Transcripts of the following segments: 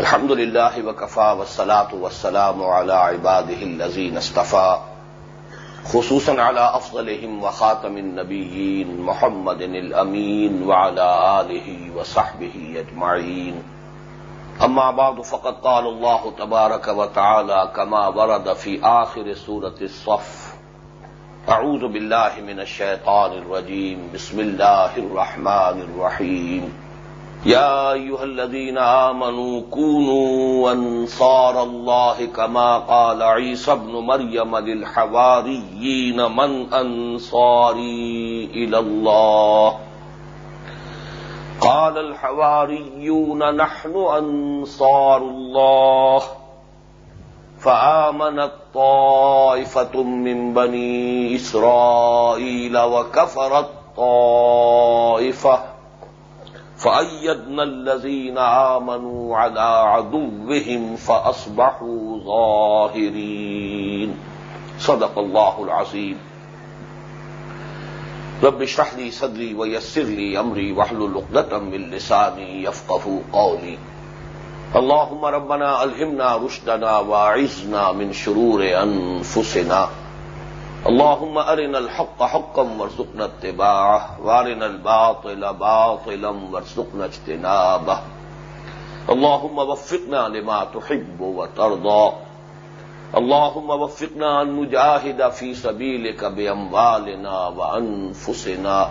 الحمد لله وكفى والصلاة والسلام على عباده الذين اصطفى خصوصا على أفضلهم وخاتم النبيين محمد الأمين وعلى آله وصحبه أجمعين أما بعد، فقد قال الله تبارك وتعالى كما ورد في آخر سورة الصف. أعوذ بالله من الشيطان الرجيم بسم الله الرحمن الرحيم يا أيها الذين آمنوا كونوا أنصار الله كما قال عيسى بن مريم للحواريين من أنصاري إلى الله. قال الحواريون نحن أنصار الله. فآمنت طائفة من بني إسرائيل وكفرت طائفة فأيدنا الذين آمنوا على عدوهم فأصبحوا ظاهرين. صدق الله العظيم رب اشرح لي صدري ويسر لي أمري واحلل عقدة من لساني يفقهوا قولي. اللهم ربنا ألهمنا رشدنا واعذنا من شرور أنفسنا. اللهم أرنا الحق حقا وارزقنا اتباعه وارنا الباطل باطلا وارزقنا اجتنابه اللهم وفقنا لما تحب وترضى۔ اللهم وفقنا أن نجاهد في سبيلك بأموالنا وأنفسنا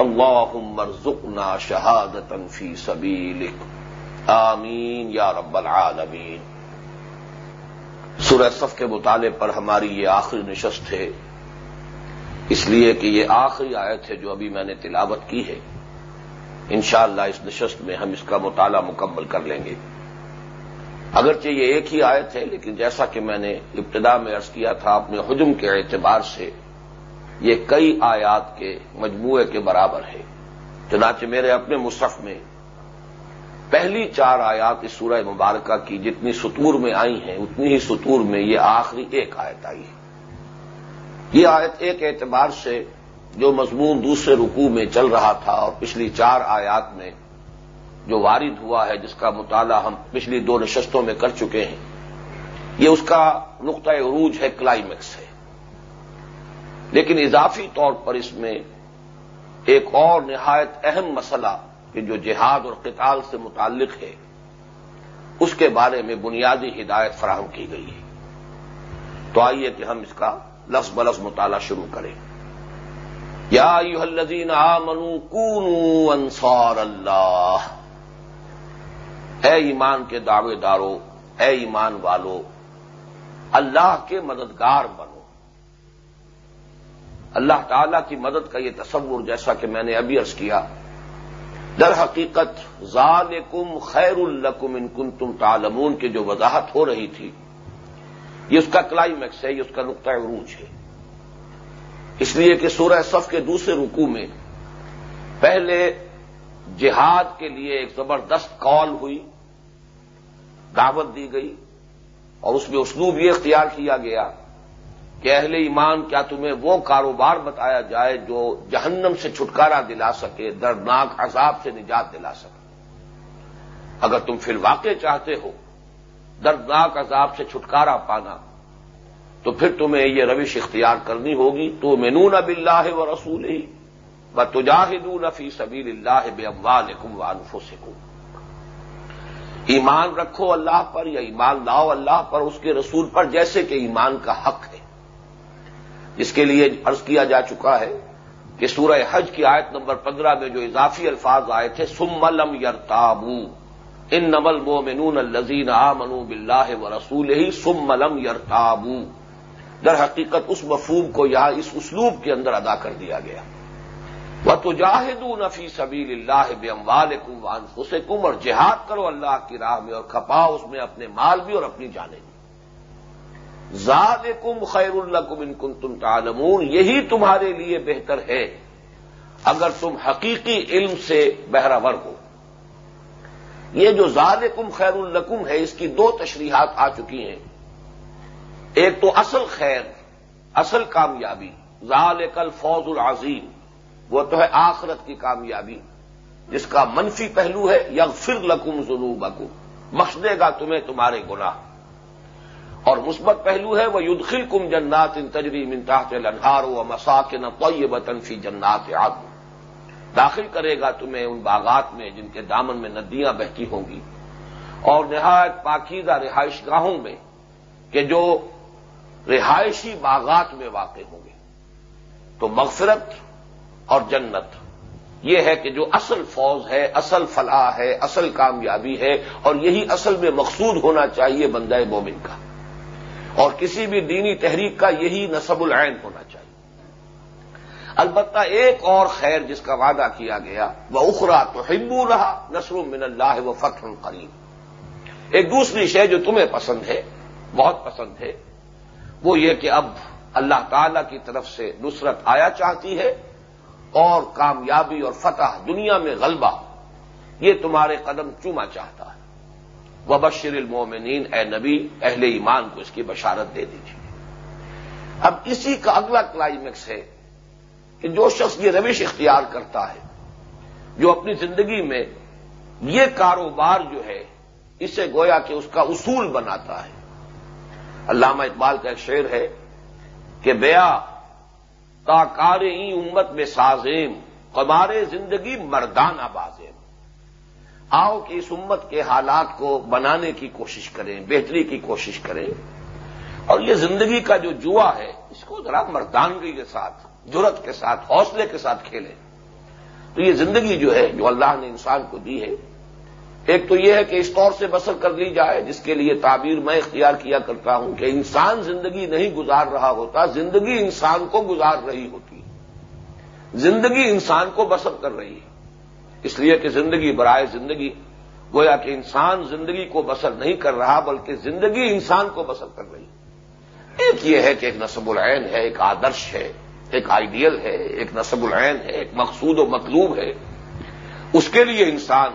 اللهم ارزقنا شهادة في سبيلك آمين يا رب العالمين سورہ صف کے مطالعے پر ہماری یہ آخری نشست ہے۔ اس لیے کہ یہ آخری آیت ہے جو ابھی میں نے تلاوت کی ہے۔ انشاءاللہ اس نشست میں ہم اس کا مطالعہ مکمل کر لیں گے۔ اگرچہ یہ ایک ہی آیت ہے، لیکن جیسا کہ میں نے ابتدا میں عرض کیا تھا اپنے حجم کے اعتبار سے، یہ کئی آیات کے مجموعے کے برابر ہے چنانچہ میرے اپنے مصحف میں پہلی چار آیات اس سورہ مبارکہ کی جتنی سطور میں آئی ہیں، اتنی ہی سطور میں یہ آخری ایک آیت آئی ہے۔ یہ آیت ایک اعتبار سے جو مضمون دوسرے رکوع میں چل رہا تھا اور پچھلی چار آیات میں جو وارد ہوا ہے، جس کا مطالعہ ہم پچھلی دو نشستوں میں کر چکے ہیں، یہ اس کا نقطۂ عروج ہے کلائمیکس ہے۔ لیکن اضافی طور پر اس میں ایک اور نہایت اہم مسئلہ کہ جو جہاد اور قتال سے متعلق ہے، اس کے بارے میں بنیادی ہدایت فراہم کی گئی ہے۔ تو آئیے کہ ہم اس کا لفظ بلفظ مطالعہ شروع کریں۔ یا الذین آمنوا کونوا انصار اللہ۔ اے ایمان کے دعوے دارو اے ایمان والو، اللہ کے مددگار بنو۔ اللہ تعالی کی مدد کا یہ تصور جیسا کہ میں نے ابھی عرض کیا در حقیقت ذالکم خیر الکم ان کن تم تالمون کی جو وضاحت ہو رہی تھی، یہ اس کا کلائمیکس ہے، یہ اس کا نقطۂ عروج ہے۔ اس لیے کہ سورہ صف کے دوسرے رکوع میں پہلے جہاد کے لیے ایک زبردست کال ہوئی، دعوت دی گئی اور اس میں اسلوب یہ اختیار کیا گیا کہ اہل ایمان کیا تمہیں وہ کاروبار بتایا جائے جو جہنم سے چھٹکارا دلا سکے، دردناک عذاب سے نجات دلا سکے۔ اگر تم فی الواقع چاہتے ہو، دردناک عذاب سے چھٹکارا پانا، تو پھر تمہیں یہ روش اختیار کرنی ہوگی تو مینون اب اللہ و رسول ہی و تجاہدون فی سبیل اللہ بے اموال و انفسکم ایمان رکھو اللہ پر یا ایمان لاؤ اللہ پر اس کے رسول پر، جیسے کہ ایمان کا حق ہے۔ جس کے لیے عرض کیا جا چکا ہے کہ سورہ حج کی آیت نمبر پندرہ میں جو اضافی الفاظ آئے تھے سم ملم یرتابو ان نمل مومنون الزین آ منو بلّہ و رسول ہی سم ملم یرتابو۔ در حقیقت اس مفہوم کو یہاں اس اسلوب کے اندر ادا کر دیا گیا۔ وہ تو جاہد نفی سبیل اللہ بے اموال کم وان اور جہاد کرو اللہ کی راہ میں اور کھپاؤ اس میں اپنے مال بھی اور اپنی جانیں۔ بھی ذالکم خیر الکم ان کن تم تعلمون، یہی تمہارے لیے بہتر ہے اگر تم حقیقی علم سے بہراور ہو۔ یہ جو ذالکم خیر القم ہے، اس کی دو تشریحات آ چکی ہیں۔ ایک تو اصل خیر، اصل کامیابی، ذالک الفوز العظیم، وہ تو ہے آخرت کی کامیابی، جس کا منفی پہلو ہے یا فر لکم ضلع بخش دے گا تمہیں تمہارے گناہ۔ مثبت پہلو ہے وہ یدخل کم جنات ان تجری منتاح لنہار و مساکن طیبتن فی جنات آگ داخل کرے گا تمہیں ان باغات میں جن کے دامن میں ندیاں بہتی ہوں گی۔ اور نہایت پاکیزہ رہائش گاہوں میں کہ جو رہائشی باغات میں واقع ہوں گے۔ تو مغفرت اور جنت، یہ ہے کہ جو اصل فوج ہے، اصل فلاح ہے، اصل کامیابی ہے، اور یہی اصل میں مقصود ہونا چاہیے بندہ مومن کا۔ اور کسی بھی دینی تحریک کا یہی نصب العین ہونا چاہیے۔ البتہ ایک اور خیر جس کا وعدہ کیا گیا وہ اخرا تو ہندو رہا نصر من اللہ و فتح قریب ایک دوسری شے جو تمہیں پسند ہے، بہت پسند ہے، وہ یہ کہ اب اللہ تعالی کی طرف سے نصرت آیا چاہتی ہے اور کامیابی اور فتح دنیا میں غلبہ، یہ تمہارے قدم چوما چاہتا ہے۔ وبشر المومنین اے نبی، اہل ایمان کو اس کی بشارت دے دیجیے اب اسی کا اگلا کلائمیکس ہے کہ جو شخص یہ روش اختیار کرتا ہے، جو اپنی زندگی میں یہ کاروبار جو ہے، اسے گویا کہ اس کا اصول بناتا ہے۔ علامہ اقبال کا ایک شعر ہے کہ بیا تا کار امت میں سازیم قمار زندگی مردان بازیم۔ آؤ کہ اس امت کے حالات کو بنانے کی کوشش کریں، بہتری کی کوشش کریں۔ اور یہ زندگی کا جو جوا ہے، اس کو ذرا مردانگی کے ساتھ جرت کے ساتھ، حوصلے کے ساتھ کھیلیں۔ تو یہ زندگی جو ہے، جو اللہ نے انسان کو دی ہے، ایک تو یہ ہے کہ اس طور سے بسر کر لی جائے، جس کے لیے تعبیر میں اختیار کیا کرتا ہوں کہ انسان زندگی نہیں گزار رہا ہوتا، زندگی انسان کو گزار رہی ہوتی۔ زندگی انسان کو بسر کر رہی ہے۔ اس لیے کہ زندگی برائے زندگی، گویا کہ انسان زندگی کو بسر نہیں کر رہا، بلکہ زندگی انسان کو بسر کر رہی ایک یہ ہے کہ ایک نصب العین ہے، ایک آدرش ہے، ایک آئیڈیل ہے، ایک نصب العین ہے، ایک مقصود و مطلوب ہے۔ اس کے لیے انسان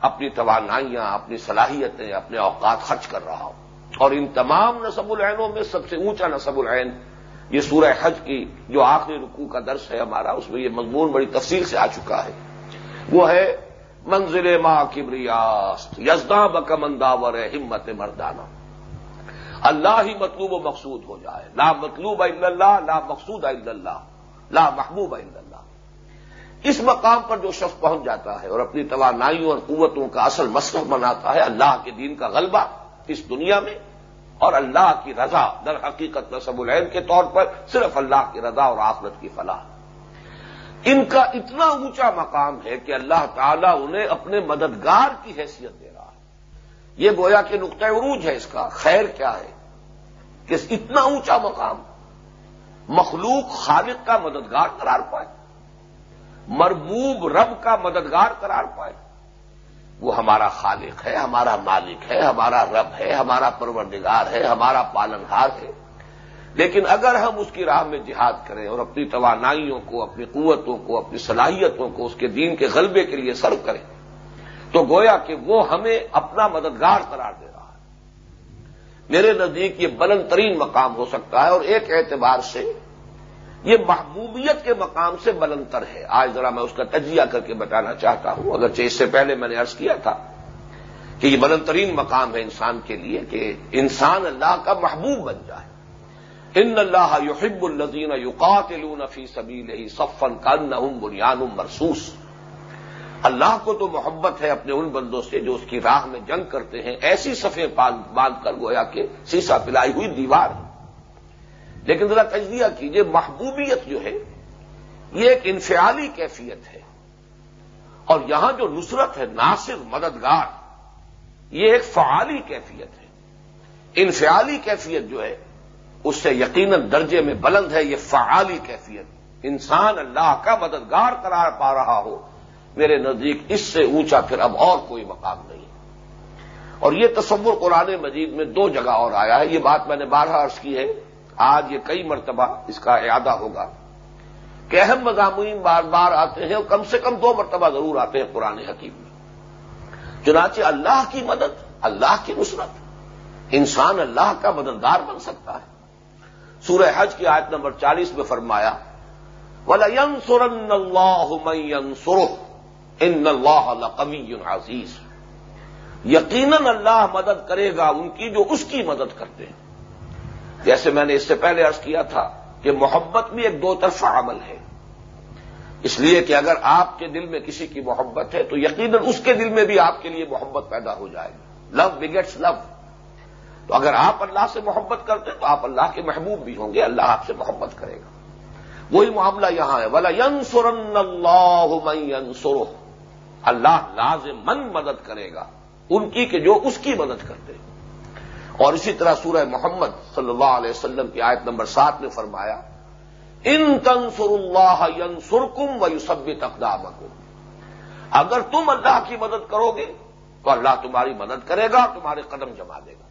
اپنی توانائیاں، اپنی صلاحیتیں، اپنے اوقات خرچ کر رہا ہوں اور ان تمام نصب العینوں میں سب سے اونچا نصب العین یہ سورہ حج کی جو آخری رکوع کا درس ہے ہمارا، اس میں یہ مضمون بڑی تفصیل سے آ چکا ہے۔ وہ ہے منزل ماں کبریاست یزداں بکمنداور ہمت مردانہ۔ اللہ ہی مطلوب و مقصود ہو جائے۔ لا مطلوب اللہ، لا مقصود اللہ، لا محبوب اللہ۔ اس مقام پر جو شخص پہنچ جاتا ہے اور اپنی توانائیوں اور قوتوں کا اصل مسئلہ بناتا ہے، اللہ کے دین کا غلبہ اس دنیا میں اور اللہ کی رضا در حقیقت نصب العین کے طور پر صرف اللہ کی رضا اور آخرت کی فلاح۔ ان کا اتنا اونچا مقام ہے کہ اللہ تعالیٰ انہیں اپنے مددگار کی حیثیت دے رہا ہے۔ یہ گویا کہ نقطۂ عروج ہے اس کا۔ خیر کیا ہے؟ کہ اتنا اونچا مقام مخلوق خالق کا مددگار قرار پائے۔ مربوب رب کا مددگار قرار پائے۔ وہ ہمارا خالق ہے، ہمارا مالک ہے، ہمارا رب ہے، ہمارا پروردگار ہے، ہمارا پالنہار ہے۔ لیکن اگر ہم اس کی راہ میں جہاد کریں اور اپنی توانائیوں کو، اپنی قوتوں کو، اپنی صلاحیتوں کو، اس کے دین کے غلبے کے لیے سرو کریں، تو گویا کہ وہ ہمیں اپنا مددگار قرار دے رہا ہے۔ میرے نزدیک یہ بلند ترین مقام ہو سکتا ہے اور ایک اعتبار سے یہ محبوبیت کے مقام سے بلندر ہے۔ آج ذرا میں اس کا تجزیہ کر کے بتانا چاہتا ہوں، اگرچہ اس سے پہلے میں نے عرض کیا تھا کہ یہ بلند ترین مقام ہے انسان کے لیے کہ انسان اللہ کا محبوب بن جائے۔ ان اللہ یحب الزین یقاتلون فی سبیل صفن کن بنیان مرسوس اللہ کو تو محبت ہے اپنے ان بندوں سے جو اس کی راہ میں جنگ کرتے ہیں، ایسی صفے باندھ کر گویا کہ سیسا پلائی ہوئی دیوار۔ لیکن ذرا تجزیہ کیجیے، محبوبیت جو ہے، یہ ایک انفعالی کیفیت ہے۔ اور یہاں جو نصرت ہے، ناصر، مددگار، یہ ایک فعالی کیفیت ہے۔ انفعالی کیفیت جو ہے اس سے یقیناً درجے میں بلند ہے یہ فعالی کیفیت۔ انسان اللہ کا مددگار قرار پا رہا ہو۔ میرے نزدیک اس سے اونچا پھر اب اور کوئی مقام نہیں اور یہ تصور قرآن مجید میں دو جگہ اور آیا ہے۔ یہ بات میں نے بارہ عرض کی ہے۔ آج یہ کئی مرتبہ اس کا اعادہ ہوگا۔ کہ اہم مضامین بار بار آتے ہیں اور کم سے کم دو مرتبہ ضرور آتے ہیں قرآن حکیم میں۔ چنانچہ اللہ کی مدد، اللہ کی نصرت۔ انسان اللہ کا مددگار بن سکتا ہے۔ سورہ حج کی آیت نمبر چالیس میں فرمایا وَلَيَنْصُرَنَّ اللَّهُ مَن يَنْصُرُهُ، إِنَّ اللَّهَ لَقَوِيٌّ عَزِيزٌ۔ یقیناً اللہ مدد کرے گا ان کی جو اس کی مدد کرتے ہیں۔ جیسے میں نے اس سے پہلے عرض کیا تھا کہ محبت بھی ایک دو طرفہ عمل ہے۔ اس لیے کہ اگر آپ کے دل میں کسی کی محبت ہے تو یقیناً اس کے دل میں بھی آپ کے لیے محبت پیدا ہو جائے گی۔ لو بگیٹس لو تو اگر آپ اللہ سے محبت کرتے تو آپ اللہ کے محبوب بھی ہوں گے، اللہ آپ سے محبت کرے گا۔ وہی معاملہ یہاں ہے۔ ولا ین سورن اللہ اللہ لازم من مدد کرے گا۔ ان کی کہ جو اس کی مدد کرتے۔ اور اسی طرح سورہ محمد صلی اللہ علیہ وسلم کی آیت نمبر سات میں فرمایا ان تنسر اللہ سرکم و یوسبت اقدامکم اگر تم اللہ کی مدد کرو گے تو اللہ تمہاری مدد کرے گا، تمہارے قدم جما دے گا۔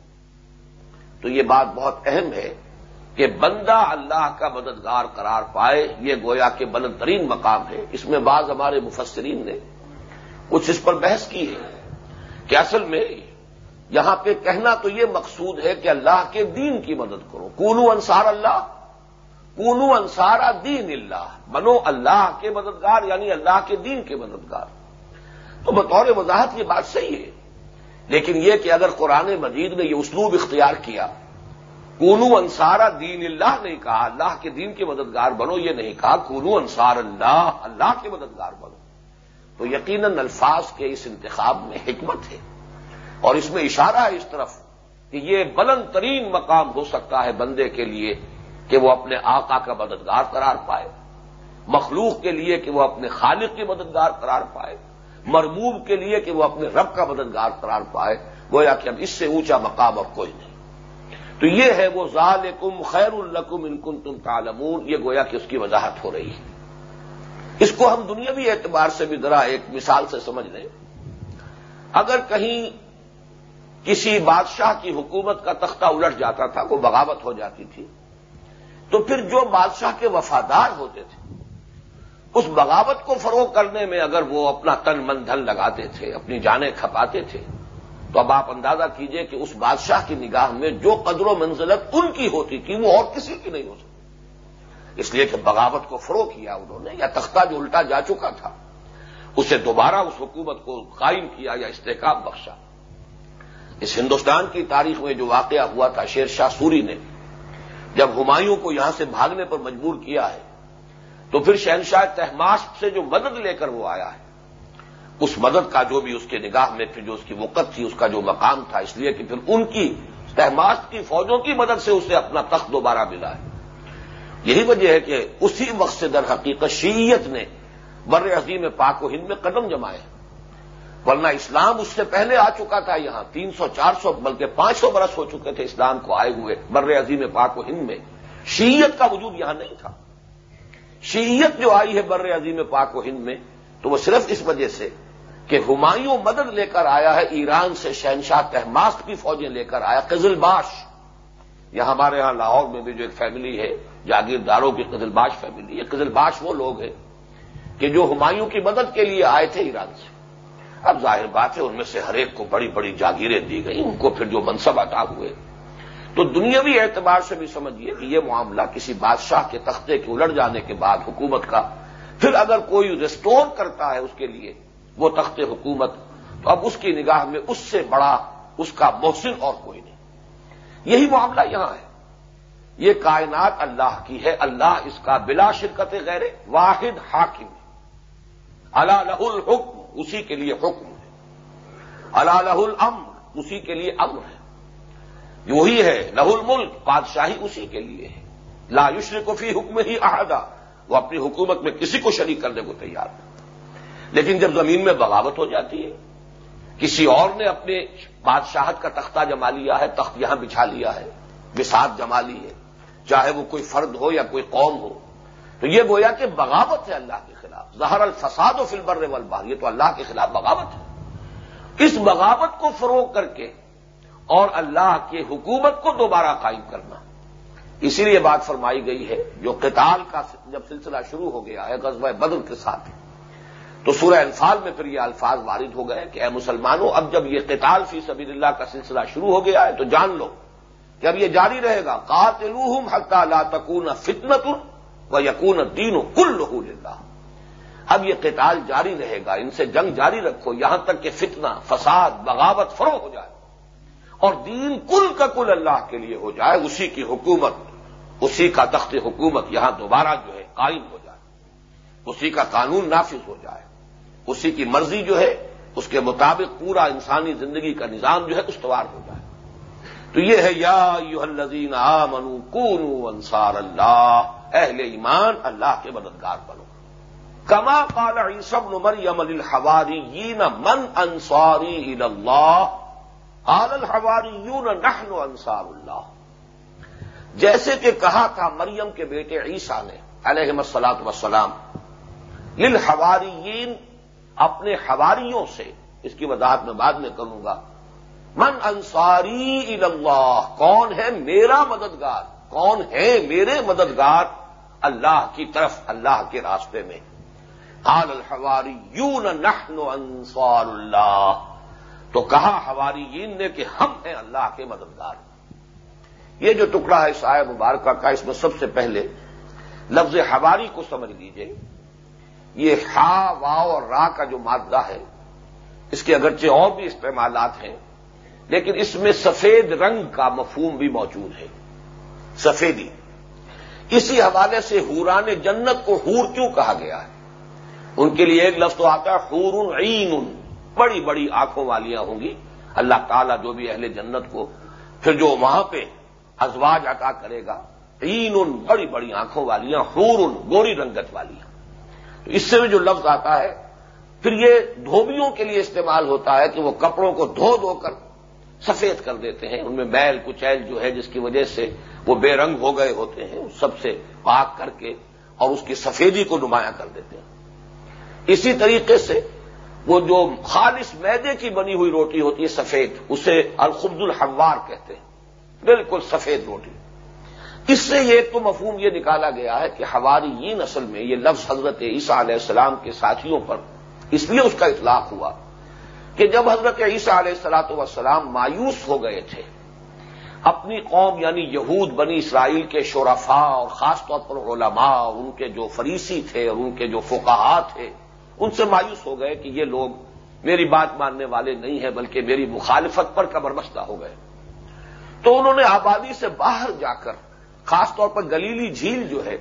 تو یہ بات بہت اہم ہے کہ بندہ اللہ کا مددگار قرار پائے، یہ گویا کہ بلند ترین مقام ہے۔ اس میں بعض ہمارے مفسرین نے کچھ اس پر بحث کی ہے کہ اصل میں یہاں پہ کہنا تو یہ مقصود ہے کہ اللہ کے دین کی مدد کرو۔ کونو انصار اللہ، کونو انصارا دین اللہ۔ بنو اللہ کے مددگار یعنی اللہ کے دین کے مددگار۔ تو بطور وضاحت یہ بات صحیح ہے لیکن یہ کہ اگر قرآن مجید نے یہ اسلوب اختیار کیا، کونو انصارا دین اللہ نہیں کہا، اللہ کے دین کے مددگار بنو، یہ نہیں کہا، کونو انصار اللہ اللہ کے مددگار بنو۔ تو یقیناً الفاظ کے اس انتخاب میں حکمت ہے۔ اور اس میں اشارہ ہے اس طرف کہ یہ بلند ترین مقام ہو سکتا ہے بندے کے لیے کہ وہ اپنے آقا کا مددگار قرار پائے۔ مخلوق کے لیے کہ وہ اپنے خالق کی مددگار قرار پائے۔ مرموب کے لیے کہ وہ اپنے رب کا مددگار قرار پائے، گویا کہ اب اس سے اونچا مقام اب کوئی نہیں۔ تو یہ ہے وہ ظالکم خیر القم انکن تم تالمون یہ گویا کہ اس کی وضاحت ہو رہی ہے۔ اس کو ہم دنیاوی اعتبار سے بھی ذرا ایک مثال سے سمجھ لیں۔ اگر کہیں کسی بادشاہ کی حکومت کا تختہ الٹ جاتا تھا کوئی بغاوت ہو جاتی تھی، تو پھر جو بادشاہ کے وفادار ہوتے تھے اس بغاوت کو فروغ کرنے میں اگر وہ اپنا تن من دھن لگاتے تھے، اپنی جانیں کھپاتے تھے، تو اب آپ اندازہ کیجیے کہ اس بادشاہ کی نگاہ میں جو قدر و منزلت ان کی ہوتی تھی، وہ اور کسی کی نہیں ہو سکتی اس لیے کہ بغاوت کو فروغ کیا انہوں نے، یا تختہ جو الٹا جا چکا تھا، اسے دوبارہ اس حکومت کو قائم کیا یا استحکام بخشا۔ اس ہندوستان کی تاریخ میں جو واقعہ ہوا تھا، شیر شاہ سوری نے، جب ہمایوں کو یہاں سے بھاگنے پر مجبور کیا ہے تو پھر شہنشاہ تہماسپ سے جو مدد لے کر وہ آیا ہے، اس مدد کا جو بھی اس کے نگاہ میں پھر جو اس کی وقت تھی، اس کا جو مقام تھا، اس لیے کہ پھر ان کی تہماسپ کی فوجوں کی مدد سے اسے اپنا تخت دوبارہ ملا ہے۔ یہی وجہ ہے کہ اسی وقت سے در حقیقت شیعت نے بر عظیم پاک و ہند میں قدم جمائے۔ ورنہ اسلام اس سے پہلے آ چکا تھا، یہاں تین سو، چار سو، بلکہ پانچ سو برس ہو چکے تھے اسلام کو آئے ہوئے بر عظیم پاک و ہند میں۔ شیعت کا وجود یہاں نہیں تھا۔ شیعت جو آئی ہے بر عظیم پاک و ہند میں، تو وہ صرف اس وجہ سے کہ ہمایوں مدد لے کر آیا ہے ایران سے شہنشاہ تحماست کی فوجیں لے کر آیا، قزل باش۔ یہاں ہمارے یہاں لاہور میں بھی جو ایک فیملی ہے، جاگیرداروں کی قزل باش فیملی یہ قزل باش وہ لوگ ہیں کہ جو ہمایوں کی مدد کے لیے آئے تھے ایران سے۔ اب ظاہر بات ہے ان میں سے ہر ایک کو بڑی بڑی جاگیریں دی گئی ان کو پھر جو منصب عطا ہوئے تو دنیاوی اعتبار سے بھی سمجھیے کہ یہ معاملہ کسی بادشاہ کے تختے کے الٹ جانے کے بعد حکومت کا، پھر اگر کوئی ریسٹور کرتا ہے اس کے لیے وہ تخت حکومت، تو اب اس کی نگاہ میں اس سے بڑا اس کا محسن اور کوئی نہیں۔ یہی معاملہ یہاں ہے۔ یہ کائنات اللہ کی ہے۔ اللہ اس کا بلا شرکت غیر واحد حاکم اللہ لہ الحکم، اسی کے لیے حکم ہے۔ اللہ لہ الامر، اسی کے لیے امر ہے۔ وہی ہے لہ الملک، بادشاہی اسی کے لیے ہے۔ لا یشر کو فی حکم ہی احدہ وہ اپنی حکومت میں کسی کو شریک کرنے کو تیار نہیں۔ لیکن جب زمین میں بغاوت ہو جاتی ہے، کسی اور نے اپنے بادشاہت کا تختہ جما لیا ہے، تخت یہاں بچھا لیا ہے بساط جما لی ہے، چاہے وہ کوئی فرد ہو یا کوئی قوم ہو، تو یہ گویا کہ بغاوت ہے اللہ کے خلاف۔ زہر الفساد و فلبر والبار یہ تو اللہ کے خلاف بغاوت ہے۔ اس بغاوت کو فروغ کر کے اور اللہ کی حکومت کو دوبارہ قائم کرنا۔ اسی لیے بات فرمائی گئی ہے، جو قتال کا جب سلسلہ شروع ہو گیا ہے، غزوہ بدر کے ساتھ۔ تو سورہ انفال میں پھر یہ الفاظ وارد ہو گئے کہ اے مسلمانوں، اب جب یہ قتال فی سبیل اللہ کا سلسلہ شروع ہو گیا ہے تو جان لو کہ اب یہ جاری رہے گا۔ قاتلوہم حتی لا تکون فتنت و یقون دین کل لہ اب یہ قتال جاری رہے گا۔ ان سے جنگ جاری رکھو۔ یہاں تک کہ فتنہ، فساد، بغاوت فروغ ہو جائے۔ اور دین کل کا کل اللہ کے لیے ہو جائے، اسی کی حکومت، اسی کا تخت حکومت یہاں دوبارہ جو ہے قائم ہو جائے۔ اسی کا قانون نافذ ہو جائے۔ اسی کی مرضی جو ہے، اس کے مطابق پورا انسانی زندگی کا نظام جو ہے استوار ہو جائے۔ تو یہ ہے، یا یو الزین آ منو کون انصار اللہ، اہل ایمان، اللہ کے مددگار بنو۔ کما قال عیسی ابن مریم للحواریین من انصاری اللہ قال الحواریون، نحن انصار اللہ. جیسے کہ کہا تھا مریم کے بیٹے عیسیٰ نے علیہ السلاط وسلام للحواریین، اپنے حواریوں سے، اس کی وضاحت میں بعد میں کروں گا، من انصاری اللہ کون ہے میرا مددگار؟ کون ہے میرے مددگار؟ اللہ کی طرف، اللہ کے راستے میں. قال الحواری نحن انصار اللہ. تو کہا حواری نے کہ ہم ہیں اللہ کے مددگار۔ یہ جو ٹکڑا ہے سائے مبارکہ کا، اس میں سب سے پہلے لفظ حواری کو سمجھ لیجیے۔ یہ ہا واؤ اور را کا جو مادہ ہے، اس کے اگرچہ اور بھی استعمالات ہیں، لیکن اس میں سفید رنگ کا مفہوم بھی موجود ہے۔ سفیدی۔ اسی حوالے سے حوران جنت کو حور کیوں کہا گیا ہے؟ ان کے لیے ایک لفظ تو آتا ہے، حور عین۔ بڑی بڑی آنکھوں والیاں ہوں گی۔ اللہ تعالیٰ جو بھی اہل جنت کو پھر جو وہاں پہ ازواج عطا کرے گا عین بڑی بڑی آنکھوں والیاں حور گوری رنگت والیاں۔ اس سے بھی جو لفظ آتا ہے، پھر یہ دھوبیوں کے لیے استعمال ہوتا ہے کہ وہ کپڑوں کو دھو دھو کر سفید کر دیتے ہیں۔ ان میں بیل کچیل جو ہے، جس کی وجہ سے وہ بے رنگ ہو گئے ہوتے ہیں اس سب سے پاک کر کے اور اس کی سفیدی کو نمایاں کر دیتے ہیں۔ اسی طریقے سے وہ جو خالص میدے کی بنی ہوئی روٹی ہوتی ہے سفید، اسے الخبز الحوار کہتے ہیں۔ بالکل سفید روٹی۔ اس سے یہ تو مفہوم یہ نکالا گیا ہے کہ ہماری نسل میں یہ لفظ حضرت عیسیٰ علیہ السلام کے ساتھیوں پر اس لیے اس کا اطلاق ہوا کہ جب حضرت عیسیٰ علیہ السلاط والسلام مایوس ہو گئے تھے، اپنی قوم یعنی یہود، بنی اسرائیل کے شورفا اور خاص طور پر علماء، ان کے جو فریسی تھے اور ان کے جو فقہا تھے ان سے مایوس ہو گئے کہ یہ لوگ میری بات ماننے والے نہیں ہیں، بلکہ میری مخالفت پر قبر بستہ ہو گئے۔ تو انہوں نے آبادی سے باہر جا کر، خاص طور پر گلیلی جھیل جو ہے،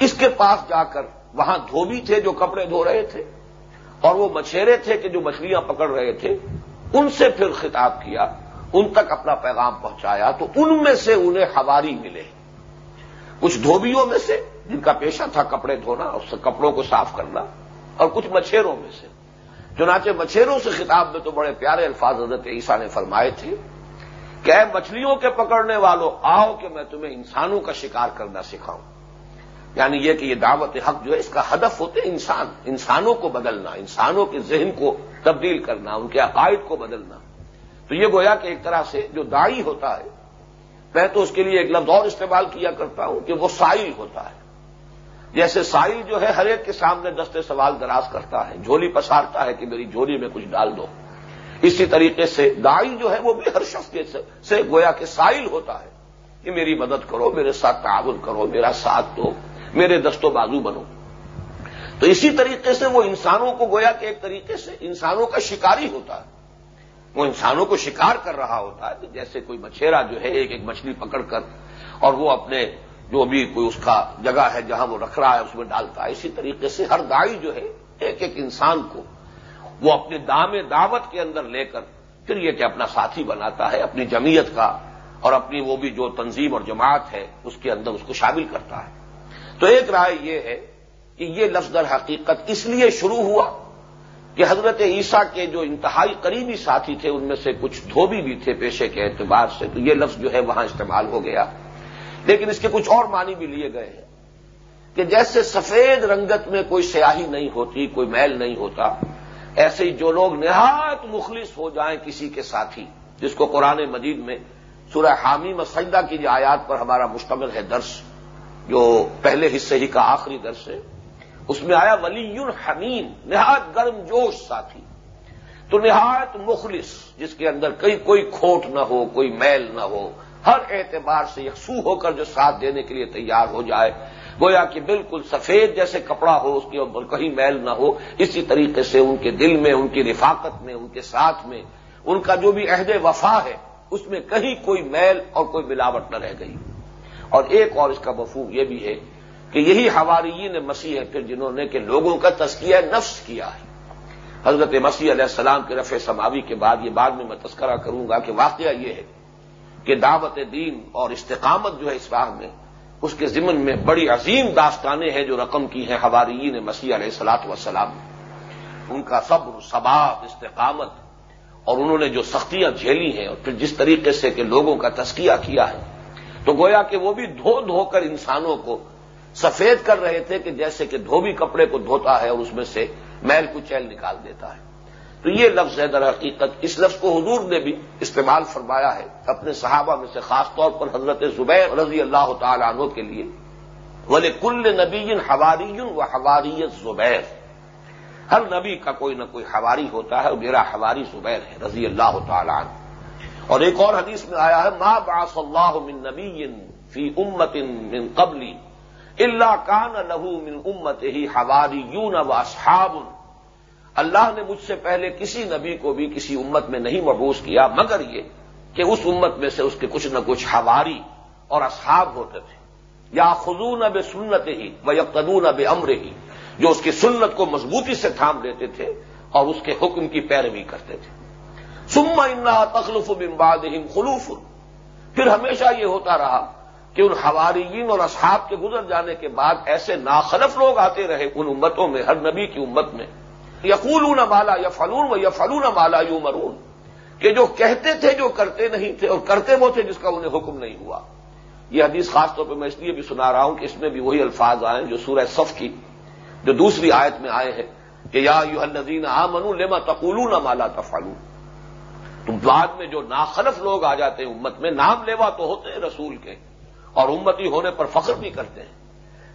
اس کے پاس جا کر وہاں دھوبی تھے جو کپڑے دھو رہے تھے، اور وہ مچھیرے تھے کہ جو مچھلیاں پکڑ رہے تھے، ان سے پھر خطاب کیا، ان تک اپنا پیغام پہنچایا، تو ان میں سے انہیں ہواری ملے۔ کچھ دھوبیوں میں سے، جن کا پیشہ تھا کپڑے دھونا اور کپڑوں کو صاف کرنا اور کچھ مچھیروں میں سے۔ چنانچہ مچھیروں سے خطاب میں تو بڑے پیارے الفاظ حضرت عیسیٰ نے فرمائے تھے کہ اے مچھلیوں کے پکڑنے والوں آؤ کہ میں تمہیں انسانوں کا شکار کرنا سکھاؤں۔ یعنی یہ کہ یہ دعوت حق جو ہے، اس کا ہدف ہوتے انسان، انسانوں کو بدلنا، انسانوں کے ذہن کو تبدیل کرنا، ان کے عقائد کو بدلنا۔ تو یہ گویا کہ ایک طرح سے جو دائی ہوتا ہے، میں تو اس کے لیے ایک لفظ اور استعمال کیا کرتا ہوں کہ وہ سائل ہوتا ہے۔ جیسے سائل جو ہے، ہر ایک کے سامنے دستے سوال دراز کرتا ہے، جھولی پسارتا ہے کہ میری جھولی میں کچھ ڈال دو۔ اسی طریقے سے دائی جو ہے، وہ بھی ہر شخص کے سے گویا کہ سائل ہوتا ہے کہ میری مدد کرو، میرے ساتھ تعاون کرو، میرا ساتھ دو، میرے دست و بازو بنو۔ تو اسی طریقے سے وہ انسانوں کو گویا کہ ایک طریقے سے انسانوں کا شکاری ہوتا ہے۔ وہ انسانوں کو شکار کر رہا ہوتا ہے جیسے کوئی مچھیرا جو ہے، ایک ایک مچھلی پکڑ کر اور وہ اپنے جو بھی کوئی اس کا جگہ ہے جہاں وہ رکھ رہا ہے اس میں ڈالتا ہے۔ اسی طریقے سے ہر دائی جو ہے، ایک ایک انسان کو وہ اپنے دام دعوت کے اندر لے کر پھر یہ کہ اپنا ساتھی بناتا ہے، اپنی جمعیت کا اور اپنی وہ بھی جو تنظیم اور جماعت ہے، اس کے اندر اس کو شامل کرتا ہے۔ تو ایک رائے یہ ہے کہ یہ لفظ در حقیقت اس لیے شروع ہوا کہ حضرت عیسیٰ کے جو انتہائی قریبی ساتھی تھے، ان میں سے کچھ دھوبی بھی تھے پیشے کے اعتبار سے۔ تو یہ لفظ جو ہے وہاں استعمال ہو گیا۔ لیکن اس کے کچھ اور معنی بھی لیے گئے ہیں کہ جیسے سفید رنگت میں کوئی سیاہی نہیں ہوتی، کوئی میل نہیں ہوتا، ایسے ہی جو لوگ نہایت مخلص ہو جائیں کسی کے ساتھی، جس کو قرآن مجید میں سورہ حامی مسجدہ کی جو آیات پر ہمارا مشتمل ہے درس، جو پہلے حصے ہی کا آخری درس ہے، اس میں آیا ولی حمیم، نہایت گرم جوش ساتھی، تو نہایت مخلص، جس کے اندر کئی کوئی کھوٹ نہ ہو، کوئی میل نہ ہو ہر اعتبار سے یکسو ہو کر جو ساتھ دینے کے لیے تیار ہو جائے۔ گویا کہ بالکل سفید جیسے کپڑا ہو، اس کے اوپر کہیں میل نہ ہو، اسی طریقے سے ان کے دل میں، ان کی رفاقت میں، ان کے ساتھ میں، ان کا جو بھی عہد وفا ہے، اس میں کہیں کوئی میل اور کوئی ملاوٹ نہ رہ گئی۔ اور ایک اور اس کا مفہوم یہ بھی ہے کہ یہی ہماری مسیح ہے پھر جنہوں نے کہ لوگوں کا تذکیہ نفس کیا ہے۔ حضرت مسیح علیہ السلام کے رفع سماوی کے بعد، یہ بعد میں میں تذکرہ کروں گا کہ واقعہ یہ ہے کہ دعوت دین اور استقامت جو ہے اس راہ میں، اس کے ضمن میں بڑی عظیم داستانیں ہیں جو رقم کی ہیں حواری نے مسیح علیہ السلاط وسلام ان کا صبر، ثبات، استقامت اور انہوں نے جو سختیاں جھیلی ہیں اور پھر جس طریقے سے کہ لوگوں کا تسکیہ کیا ہے، تو گویا کہ وہ بھی دھو دھو کر انسانوں کو سفید کر رہے تھے کہ جیسے کہ دھوبی کپڑے کو دھوتا ہے اور اس میں سے میل کو چیل نکال دیتا ہے۔ تو یہ لفظ ہے در حقیقت، اس لفظ کو حضور نے بھی استعمال فرمایا ہے اپنے صحابہ میں سے، خاص طور پر حضرت زبیر رضی اللہ تعالیٰ عنہ کے لیے۔ بولے کل نبی حواری و حواریت زبیر ہر نبی کا کوئی نہ کوئی حواری ہوتا ہے اور میرا حواری زبیر ہے، رضی اللہ تعالیٰ عنہ۔ اور ایک اور حدیث میں آیا ہے، ما باص اللہ من نبی فی امت من قبلی اللہ کان لہو من امت ہی حواری یون و اصحاب اللہ نے مجھ سے پہلے کسی نبی کو بھی کسی امت میں نہیں مبوس کیا، مگر یہ کہ اس امت میں سے اس کے کچھ نہ کچھ حواری اور اصحاب ہوتے تھے۔ یا خزون اب سنت ہی و یقدون اب امر ہی جو اس کی سنت کو مضبوطی سے تھام لیتے تھے اور اس کے حکم کی پیروی کرتے تھے۔ سما انا تخلف بمباد خلوف۔ پھر ہمیشہ یہ ہوتا رہا کہ ان حواریین اور اصحاب کے گزر جانے کے بعد ایسے ناخلف لوگ آتے رہے ان امتوں میں، ہر نبی کی امت میں۔ یقول مالا یا فلون و یا فلون مالا یو مرون کہ جو کہتے تھے، جو کرتے نہیں تھے اور کرتے وہ تھے جس کا انہیں حکم نہیں ہوا۔ یہ حدیث خاص طور پہ میں اس لیے بھی سنا رہا ہوں کہ اس میں بھی وہی الفاظ آئے جو سورہ صف کی جو دوسری آیت میں آئے ہیں کہ یا یو الدین آ منو لیما تقولون مالا تفالون تو بعد میں جو ناخلف لوگ آ جاتے ہیں، امت میں نام لیوا تو ہوتے ہیں رسول کے اور امتی ہونے پر فخر بھی کرتے ہیں۔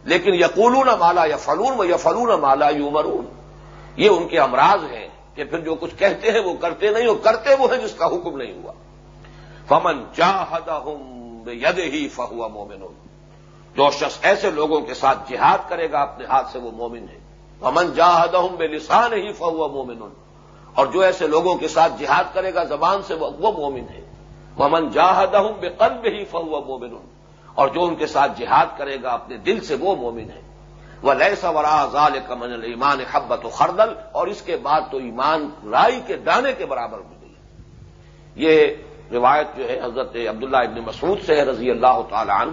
لیکن یقولون مالا یا فلون و یا فلون مالا یو مرون یہ ان کے امراض ہیں کہ پھر جو کچھ کہتے ہیں وہ کرتے نہیں، اور کرتے وہ ہیں جس کا حکم نہیں ہوا۔ فمن چاہد ہوں ید ہی فہوا مومن جو شخص ایسے لوگوں کے ساتھ جہاد کرے گا، اپنے ہاتھ سے وہ مومن ہے۔ فمن جاہد ہوں بے لسان ہی فہوا مومن اور جو ایسے لوگوں کے ساتھ جہاد کرے گا زبان سے، وہ مومن ہے۔ ممن جاہد ہوں بے قلب ہی فہوا مومن اور جو ان کے ساتھ جہاد کرے گا، اپنے دل سے وہ مومن ہے۔ وہ لیے سورا ضال کمن ایمان حبت و خردل اور اس کے بعد تو ایمان رائی کے دانے کے برابر ہو گئی۔ یہ روایت جو ہے حضرت عبداللہ ابن مسعود سے ہے، رضی اللہ تعالی عنہ،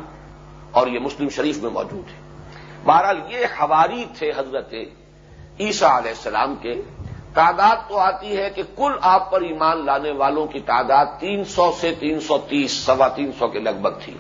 اور یہ مسلم شریف میں موجود ہے۔ بہرحال یہ حواری تھے حضرت عیسیٰ علیہ السلام کے۔ تعداد تو آتی ہے کہ کل آپ پر ایمان لانے والوں کی تعداد تین سو سے تین سو تیس، سوا تین سو کے لگ بھگ تھی۔